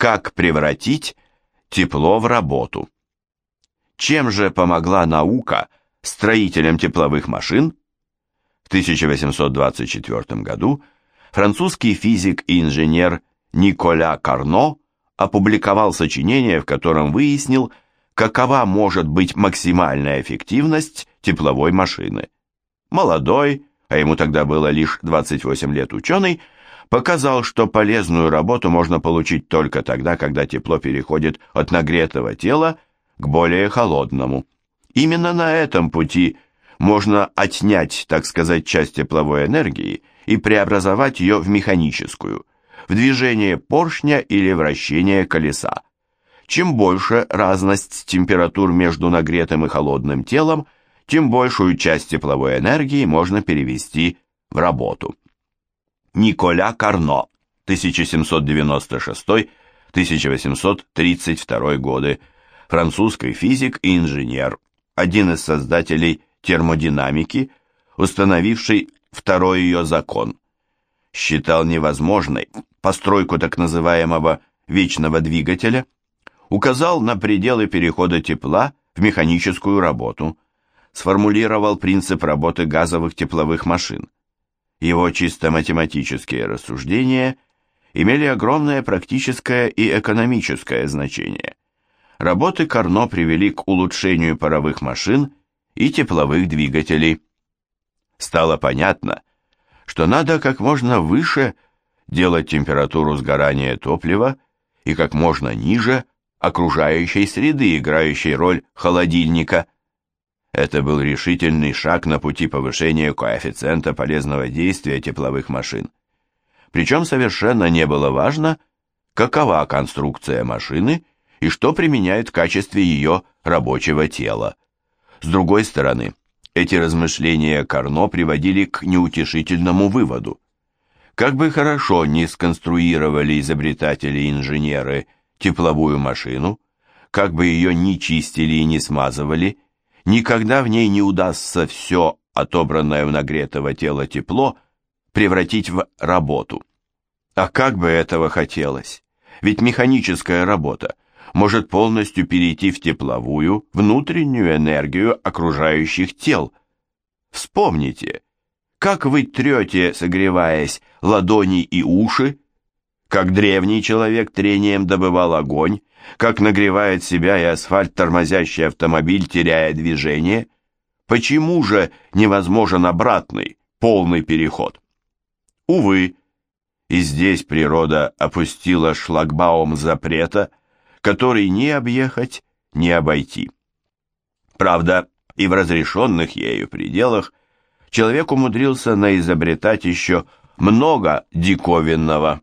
Как превратить тепло в работу? Чем же помогла наука строителям тепловых машин? В 1824 году французский физик и инженер Николя Карно опубликовал сочинение, в котором выяснил, какова может быть максимальная эффективность тепловой машины. Молодой, а ему тогда было лишь 28 лет ученый, показал, что полезную работу можно получить только тогда, когда тепло переходит от нагретого тела к более холодному. Именно на этом пути можно отнять, так сказать, часть тепловой энергии и преобразовать ее в механическую, в движение поршня или вращение колеса. Чем больше разность температур между нагретым и холодным телом, тем большую часть тепловой энергии можно перевести в работу. Николя Карно, 1796-1832 годы, французский физик и инженер, один из создателей термодинамики, установивший второй ее закон. Считал невозможной постройку так называемого вечного двигателя, указал на пределы перехода тепла в механическую работу, сформулировал принцип работы газовых тепловых машин. Его чисто математические рассуждения имели огромное практическое и экономическое значение. Работы Карно привели к улучшению паровых машин и тепловых двигателей. Стало понятно, что надо как можно выше делать температуру сгорания топлива и как можно ниже окружающей среды, играющей роль холодильника. Это был решительный шаг на пути повышения коэффициента полезного действия тепловых машин. Причем совершенно не было важно, какова конструкция машины и что применяют в качестве ее рабочего тела. С другой стороны, эти размышления Карно приводили к неутешительному выводу. Как бы хорошо ни сконструировали изобретатели и инженеры тепловую машину, как бы ее ни чистили и не смазывали, никогда в ней не удастся все отобранное у нагретого тела тепло превратить в работу. А как бы этого хотелось? Ведь механическая работа может полностью перейти в тепловую, внутреннюю энергию окружающих тел. Вспомните, как вы трете, согреваясь, ладони и уши, как древний человек трением добывал огонь, как нагревает себя и асфальт тормозящий автомобиль, теряя движение. Почему же невозможен обратный, полный переход? Увы, и здесь природа опустила шлагбаум запрета, который ни объехать, ни обойти. Правда, и в разрешенных ею пределах человек умудрился наизобретать еще много диковинного.